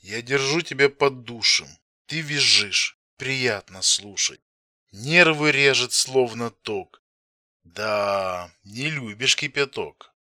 Я держу тебя под душем. Ты визжишь. Приятно слушать. Нервы режет, словно ток. Да, не любишь кипяток.